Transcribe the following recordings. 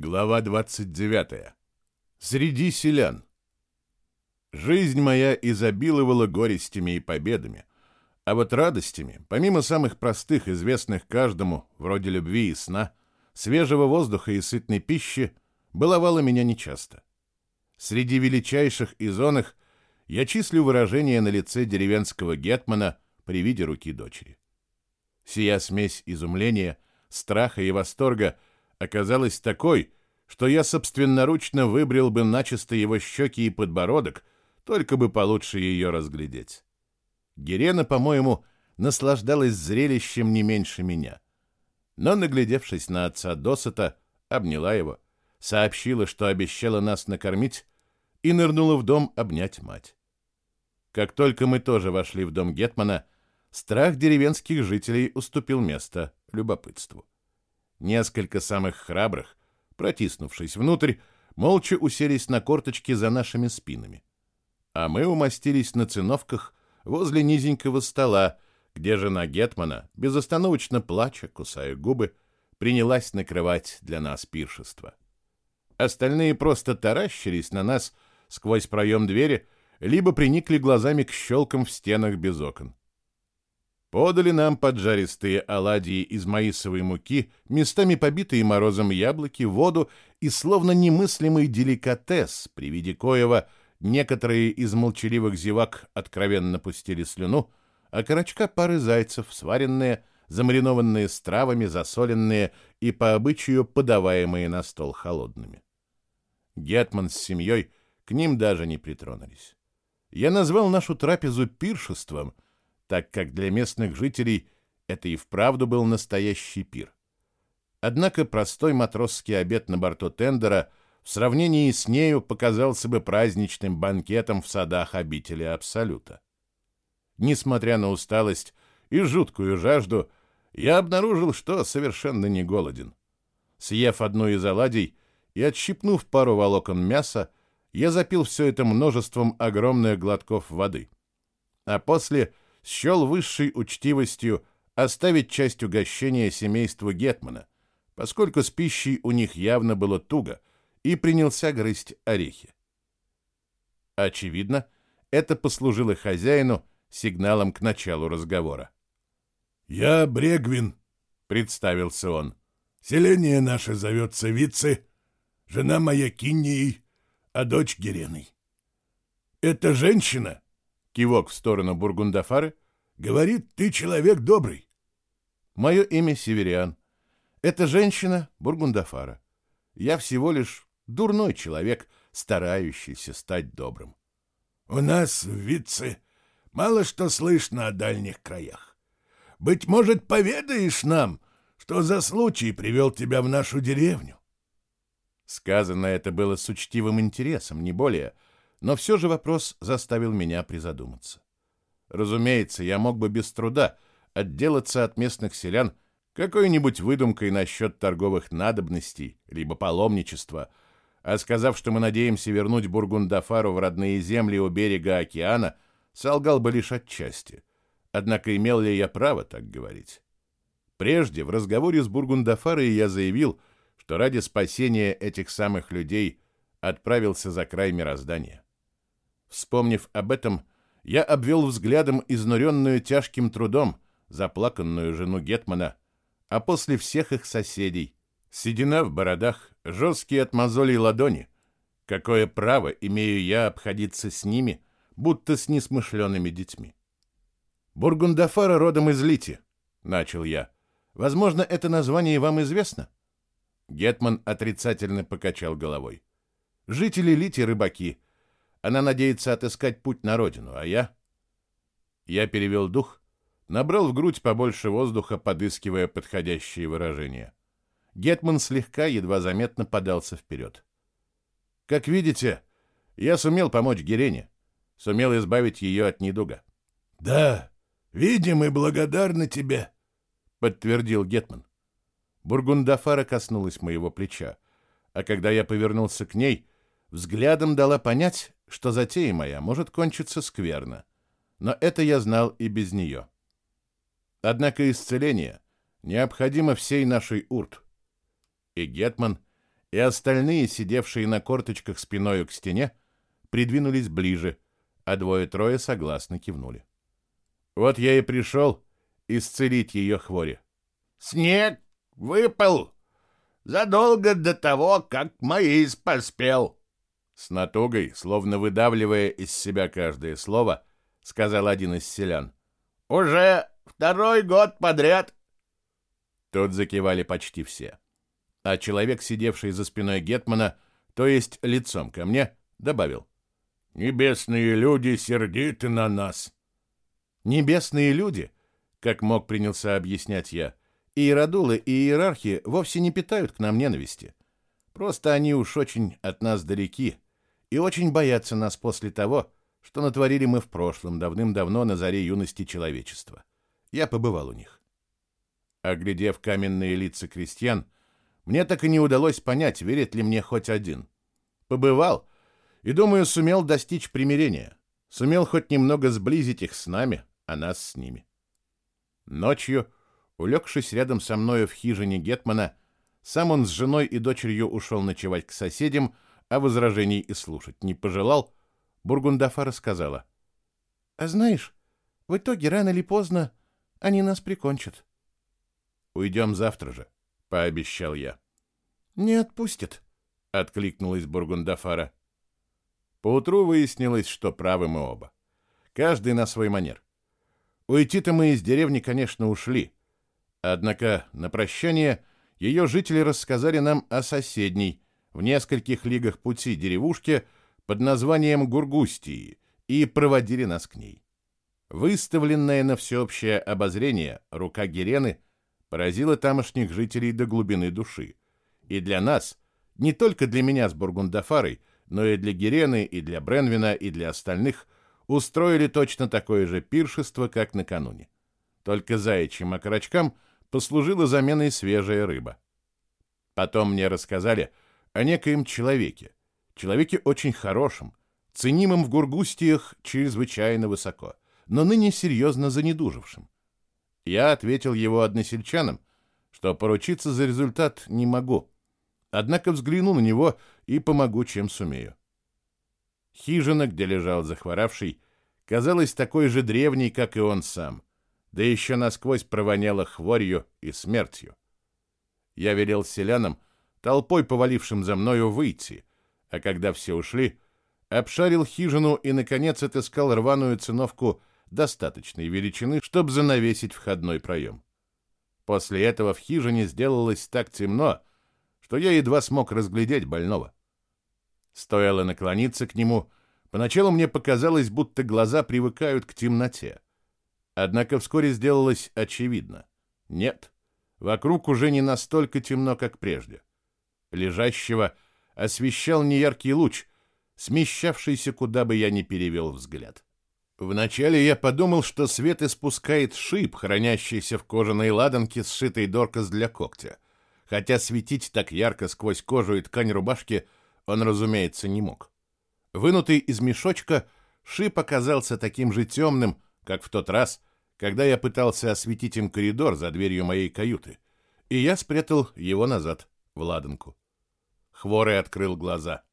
Глава 29. Среди селян. Жизнь моя изобиловала горестями и победами, а вот радостями, помимо самых простых, известных каждому, вроде любви и сна, свежего воздуха и сытной пищи, баловала меня нечасто. Среди величайших из оных я числю выражение на лице деревенского гетмана при виде руки дочери. Сия смесь изумления, страха и восторга оказалась такой, что я собственноручно выбрил бы начисто его щеки и подбородок, только бы получше ее разглядеть. Герена, по-моему, наслаждалась зрелищем не меньше меня. Но, наглядевшись на отца досыта, обняла его, сообщила, что обещала нас накормить, и нырнула в дом обнять мать. Как только мы тоже вошли в дом Гетмана, страх деревенских жителей уступил место любопытству. Несколько самых храбрых, протиснувшись внутрь, молча уселись на корточки за нашими спинами. А мы умостились на циновках возле низенького стола, где жена Гетмана, безостановочно плача, кусая губы, принялась накрывать для нас пиршество. Остальные просто таращились на нас сквозь проем двери, либо приникли глазами к щелкам в стенах без окон. Подали нам поджаристые оладьи из маисовой муки, местами побитые морозом яблоки, воду и словно немыслимый деликатес, при виде коего некоторые из молчаливых зевак откровенно пустили слюну, а корочка пары зайцев, сваренные, замаринованные с травами, засоленные и по обычаю подаваемые на стол холодными. Гетман с семьей к ним даже не притронулись. Я назвал нашу трапезу пиршеством — так как для местных жителей это и вправду был настоящий пир. Однако простой матросский обед на борту тендера в сравнении с нею показался бы праздничным банкетом в садах обители Абсолюта. Несмотря на усталость и жуткую жажду, я обнаружил, что совершенно не голоден. Съев одну из оладий и отщипнув пару волокон мяса, я запил все это множеством огромных глотков воды. А после — счел высшей учтивостью оставить часть угощения семейству Гетмана, поскольку с пищей у них явно было туго, и принялся грызть орехи. Очевидно, это послужило хозяину сигналом к началу разговора. «Я Брегвин», — представился он. «Селение наше зовется Вице, жена моя Киннией, а дочь Гереной. Эта женщина Кивок в сторону Бургундафары. «Говорит, ты человек добрый». «Мое имя Севериан. Эта женщина Бургундафара. Я всего лишь дурной человек, старающийся стать добрым». «У нас в Витце мало что слышно о дальних краях. Быть может, поведаешь нам, что за случай привел тебя в нашу деревню?» Сказано это было с учтивым интересом, не более — но все же вопрос заставил меня призадуматься. Разумеется, я мог бы без труда отделаться от местных селян какой-нибудь выдумкой насчет торговых надобностей, либо паломничества, а сказав, что мы надеемся вернуть Бургундафару в родные земли у берега океана, солгал бы лишь отчасти. Однако имел ли я право так говорить? Прежде в разговоре с Бургундафарой я заявил, что ради спасения этих самых людей отправился за край мироздания. Вспомнив об этом, я обвел взглядом изнуренную тяжким трудом заплаканную жену Гетмана, а после всех их соседей. Седина в бородах, жесткие от мозолей ладони. Какое право имею я обходиться с ними, будто с несмышленными детьми? «Бургундафара родом из Лити», — начал я. «Возможно, это название вам известно?» Гетман отрицательно покачал головой. «Жители Лити — рыбаки, она надеется отыскать путь на родину, а я... Я перевел дух, набрал в грудь побольше воздуха, подыскивая подходящие выражения. Гетман слегка, едва заметно подался вперед. Как видите, я сумел помочь Герене, сумел избавить ее от недуга. — Да, видим и благодарны тебе, — подтвердил Гетман. Бургундафара коснулась моего плеча, а когда я повернулся к ней, взглядом дала понять, что затея моя может кончиться скверно, но это я знал и без нее. Однако исцеление необходимо всей нашей урт. И Гетман и остальные, сидевшие на корточках спиною к стене, придвинулись ближе, а двое-трое согласно кивнули. Вот я и пришел исцелить ее хвори. «Снег выпал задолго до того, как Моис поспел». С натугой, словно выдавливая из себя каждое слово, сказал один из селян. «Уже второй год подряд». Тут закивали почти все. А человек, сидевший за спиной Гетмана, то есть лицом ко мне, добавил. «Небесные люди сердиты на нас». «Небесные люди», как мог принялся объяснять я, иеродулы и иерархи вовсе не питают к нам ненависти. Просто они уж очень от нас далеки и очень боятся нас после того, что натворили мы в прошлом, давным-давно на заре юности человечества. Я побывал у них. Оглядев каменные лица крестьян, мне так и не удалось понять, верит ли мне хоть один. Побывал и, думаю, сумел достичь примирения. Сумел хоть немного сблизить их с нами, а нас с ними. Ночью, улегшись рядом со мною в хижине Гетмана, сам он с женой и дочерью ушел ночевать к соседям, а возражений и слушать не пожелал, Бургундафа рассказала. «А знаешь, в итоге рано или поздно они нас прикончат». «Уйдем завтра же», — пообещал я. «Не отпустят», — откликнулась Бургундафара. Поутру выяснилось, что правы мы оба. Каждый на свой манер. Уйти-то мы из деревни, конечно, ушли. Однако на прощание ее жители рассказали нам о соседней, в нескольких лигах пути деревушке под названием Гургустии и проводили нас к ней. Выставленная на всеобщее обозрение рука Герены поразила тамошних жителей до глубины души. И для нас, не только для меня с Бургундафарой, но и для Герены, и для Бренвина, и для остальных, устроили точно такое же пиршество, как накануне. Только заячьим окорочкам послужила заменой свежая рыба. Потом мне рассказали о некоем человеке, человеке очень хорошем, ценимом в Гургустиях чрезвычайно высоко, но ныне серьезно занедужившим. Я ответил его односельчанам, что поручиться за результат не могу, однако взгляну на него и помогу, чем сумею. Хижина, где лежал захворавший, казалась такой же древней, как и он сам, да еще насквозь провоняла хворью и смертью. Я велел селянам, толпой повалившим за мною, выйти, а когда все ушли, обшарил хижину и, наконец, отыскал рваную циновку достаточной величины, чтобы занавесить входной проем. После этого в хижине сделалось так темно, что я едва смог разглядеть больного. Стоило наклониться к нему, поначалу мне показалось, будто глаза привыкают к темноте. Однако вскоре сделалось очевидно. Нет, вокруг уже не настолько темно, как прежде. Лежащего освещал неяркий луч, смещавшийся, куда бы я ни перевел взгляд. Вначале я подумал, что свет испускает шип, хранящийся в кожаной ладанке, сшитой доркас для когтя. Хотя светить так ярко сквозь кожу и ткань рубашки он, разумеется, не мог. Вынутый из мешочка, шип оказался таким же темным, как в тот раз, когда я пытался осветить им коридор за дверью моей каюты, и я спрятал его назад, в ладанку. Хворый открыл глаза.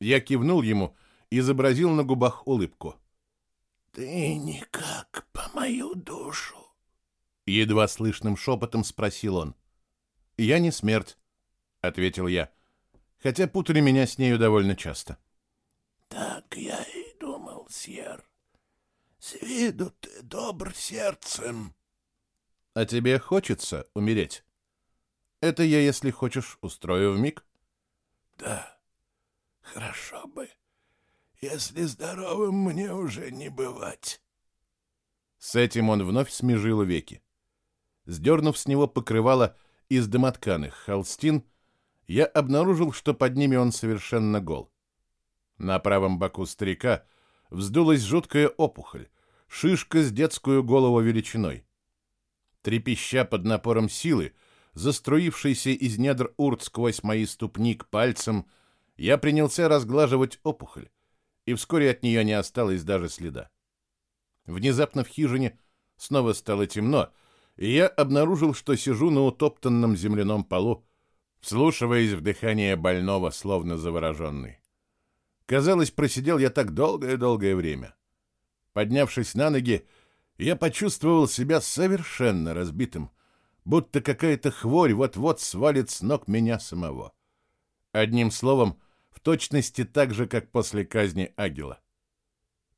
Я кивнул ему и изобразил на губах улыбку. «Ты никак по мою душу?» Едва слышным шепотом спросил он. «Я не смерть», — ответил я, хотя путали меня с нею довольно часто. «Так я и думал, Сьер. С виду ты добр сердцем». «А тебе хочется умереть?» «Это я, если хочешь, устрою в миг. «Да, хорошо бы» если здоровым мне уже не бывать. С этим он вновь смежил веки. Сдернув с него покрывало из домотканых холстин, я обнаружил, что под ними он совершенно гол. На правом боку старика вздулась жуткая опухоль, шишка с детскую голову величиной. Трепеща под напором силы, заструившейся из недр урт сквозь мои ступни к пальцам, я принялся разглаживать опухоль, и вскоре от нее не осталось даже следа. Внезапно в хижине снова стало темно, и я обнаружил, что сижу на утоптанном земляном полу вслушиваясь в дыхание больного, словно завороженный. Казалось, просидел я так долгое-долгое время. Поднявшись на ноги, я почувствовал себя совершенно разбитым, будто какая-то хворь вот-вот свалит с ног меня самого. Одним словом, в точности так же, как после казни Агила.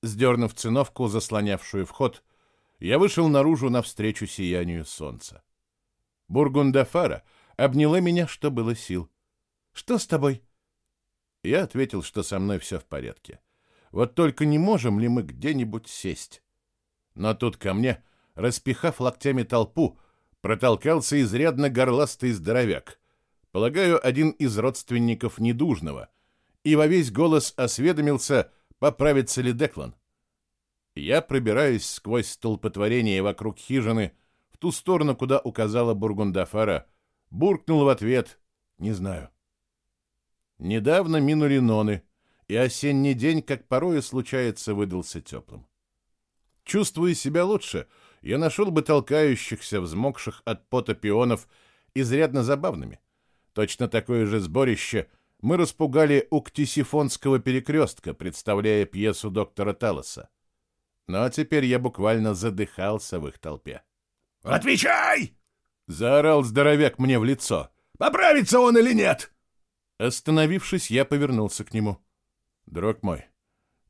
Сдернув циновку, заслонявшую вход, я вышел наружу навстречу сиянию солнца. Бургундафара обняла меня, что было сил. «Что с тобой?» Я ответил, что со мной все в порядке. Вот только не можем ли мы где-нибудь сесть? Но тут ко мне, распихав локтями толпу, протолкался изрядно горластый здоровяк, полагаю, один из родственников недужного, и во весь голос осведомился, поправится ли Деклан. Я пробираюсь сквозь столпотворение вокруг хижины в ту сторону, куда указала Бургундафара, буркнул в ответ «Не знаю». Недавно минули ноны, и осенний день, как порой и случается, выдался теплым. Чувствуя себя лучше, я нашел бы толкающихся, взмокших от пота пионов, изрядно забавными. Точно такое же сборище мы распугали у Ктисифонского перекрестка, представляя пьесу доктора Талоса. Но теперь я буквально задыхался в их толпе. «Отвечай!» — заорал здоровяк мне в лицо. «Поправится он или нет?» Остановившись, я повернулся к нему. «Друг мой,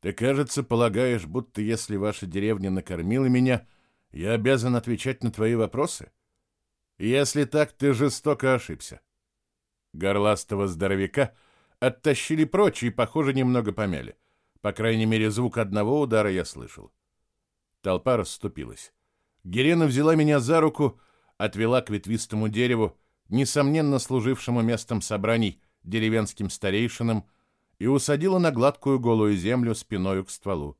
ты, кажется, полагаешь, будто если ваша деревня накормила меня, я обязан отвечать на твои вопросы? Если так, ты жестоко ошибся». Горластого здоровяка оттащили прочь и, похоже, немного помяли. По крайней мере, звук одного удара я слышал. Толпа расступилась. Герена взяла меня за руку, отвела к ветвистому дереву, несомненно служившему местом собраний, деревенским старейшинам и усадила на гладкую голую землю спиною к стволу.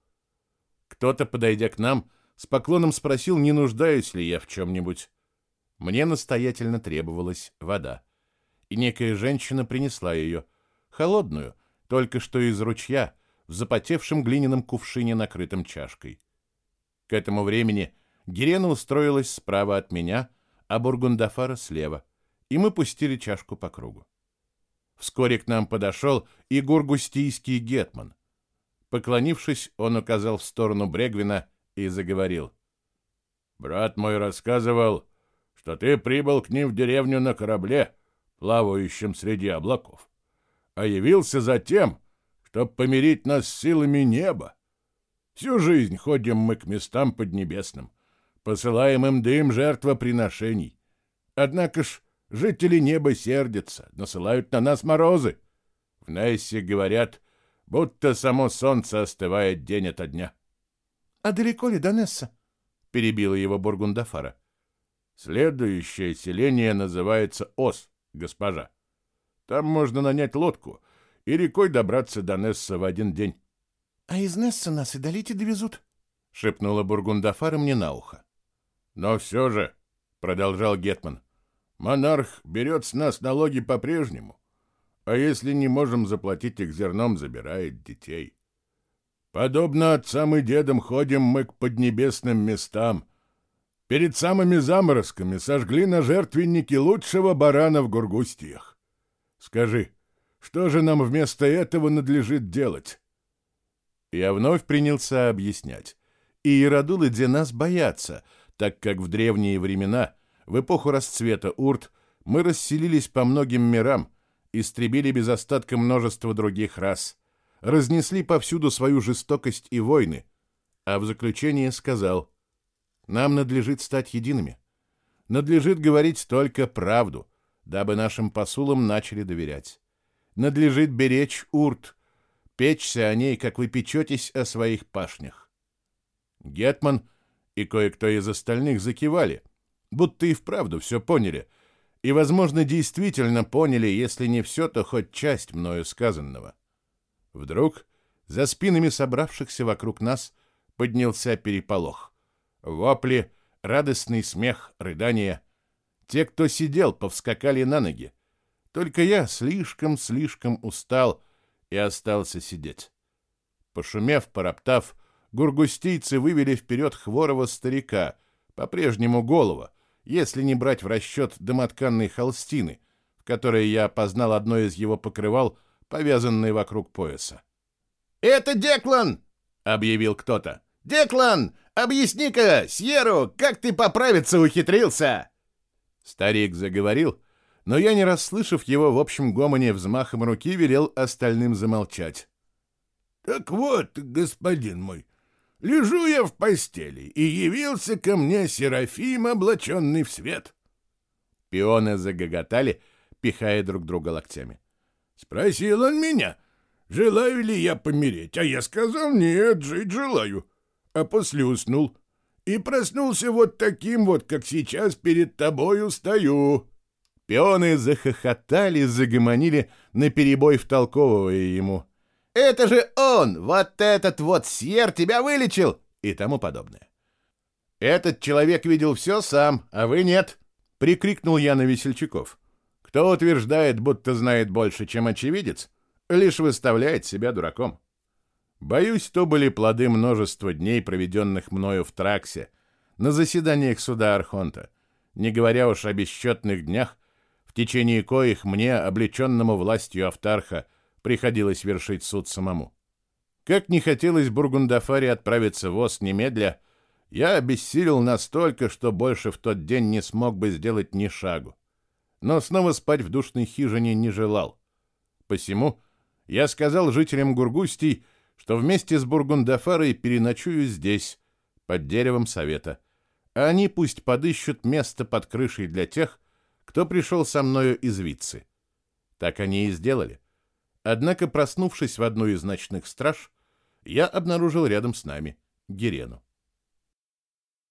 Кто-то, подойдя к нам, с поклоном спросил, не нуждаюсь ли я в чем-нибудь. Мне настоятельно требовалась вода. И некая женщина принесла ее, холодную, только что из ручья, в запотевшем глиняном кувшине, накрытом чашкой. К этому времени Герена устроилась справа от меня, а Бургундафара слева, и мы пустили чашку по кругу. Вскоре к нам подошел и гургустийский гетман. Поклонившись, он указал в сторону Брегвина и заговорил. «Брат мой рассказывал, что ты прибыл к ним в деревню на корабле, плавающем среди облаков, а явился за тем, чтобы помирить нас с силами неба. Всю жизнь ходим мы к местам поднебесным, посылаем им дым жертвоприношений. Однако ж Жители неба сердятся, насылают на нас морозы. В Нессе говорят, будто само солнце остывает день ото дня. — А далеко ли до Несса? — перебила его Бургундафара. — Следующее селение называется Ос, госпожа. Там можно нанять лодку и рекой добраться до Несса в один день. — А из Несса нас и долите довезут? — шепнула Бургундафара мне на ухо. — Но все же, — продолжал Гетман, Монарх берет с нас налоги по-прежнему, а если не можем заплатить их зерном, забирает детей. Подобно отцам и дедам ходим мы к поднебесным местам. Перед самыми заморозками сожгли на жертвеннике лучшего барана в Гургустиях. Скажи, что же нам вместо этого надлежит делать? Я вновь принялся объяснять. И Иеродулы нас боятся, так как в древние времена — в эпоху расцвета урт мы расселились по многим мирам, истребили без остатка множество других рас, разнесли повсюду свою жестокость и войны, а в заключение сказал, нам надлежит стать едиными. Надлежит говорить только правду, дабы нашим посулам начали доверять. Надлежит беречь урт, печься о ней, как вы печетесь о своих пашнях. Гетман и кое-кто из остальных закивали — будто и вправду все поняли, и, возможно, действительно поняли, если не все, то хоть часть мною сказанного. Вдруг за спинами собравшихся вокруг нас поднялся переполох. Вопли, радостный смех, рыдания. Те, кто сидел, повскакали на ноги. Только я слишком-слишком устал и остался сидеть. Пошумев, пороптав, гургустийцы вывели вперед хворого старика, по-прежнему голова, если не брать в расчет домотканной холстины, в которой я познал одно из его покрывал, повязанное вокруг пояса. «Это Деклан!» — объявил кто-то. «Деклан, объясни-ка Сьеру, как ты поправиться ухитрился!» Старик заговорил, но я, не расслышав его в общем гомоне взмахом руки, велел остальным замолчать. «Так вот, господин мой, лежу я в постели, и явился ко мне Серафим, облаченный в свет». Пионы загоготали, пихая друг друга локтями. Спросил он меня, желаю ли я помереть, а я сказал, нет, жить желаю, а после уснул. И проснулся вот таким вот, как сейчас перед тобою стою. Пионы захохотали, загомонили, наперебой втолковывая ему. «Это же он! Вот этот вот Сьер тебя вылечил!» и тому подобное. «Этот человек видел все сам, а вы нет!» — прикрикнул я на весельчаков. «Кто утверждает, будто знает больше, чем очевидец, лишь выставляет себя дураком. Боюсь, то были плоды множества дней, проведенных мною в Траксе, на заседаниях суда Архонта, не говоря уж о бесчетных днях, течение коих мне, облеченному властью Автарха, приходилось вершить суд самому. Как не хотелось Бургундафаре отправиться в Ост немедля, я обессилел настолько, что больше в тот день не смог бы сделать ни шагу. Но снова спать в душной хижине не желал. Посему я сказал жителям Гургустий, что вместе с Бургундафарой переночую здесь, под деревом совета, а они пусть подыщут место под крышей для тех, кто пришел со мною из Вицы. Так они и сделали. Однако, проснувшись в одну из ночных страж, я обнаружил рядом с нами Герену.